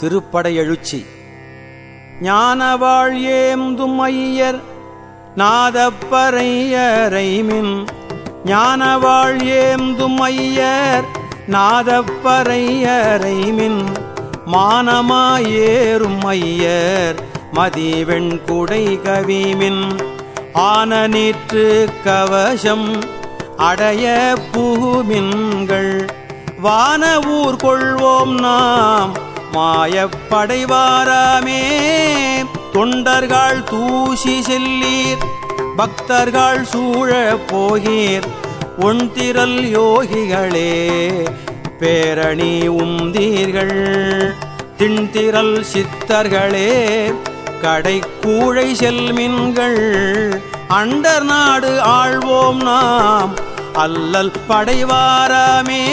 திருப்படையெழுச்சி. ஞானவாழ் ஏந்தும் ஐயர் நாதப்பறையரைமின் ஞானவாழ் ஏந்தும் ஐயர் நாதப்பறையரைமின் மானமாயேறும் ஐயர் மதிவெண் குடை கவிமின் ஆன நீற்று கவசம் அடைய பூமின்கள் வான ஊர் கொள்வோம் நாம் மாயப்படைவாராமே. தொண்டர்கள் தூசி செல்லீர் பக்தர்கள் சூழப் போகீர். ஒன்திரல் யோகிகளே பேரணி உந்தீர்கள் திண்திரல் சித்தர்களே கடை கூழை செல்மின்கள். அண்டர் நாடு ஆழ்வோம் நாம் அல்லல் படைவாராமே.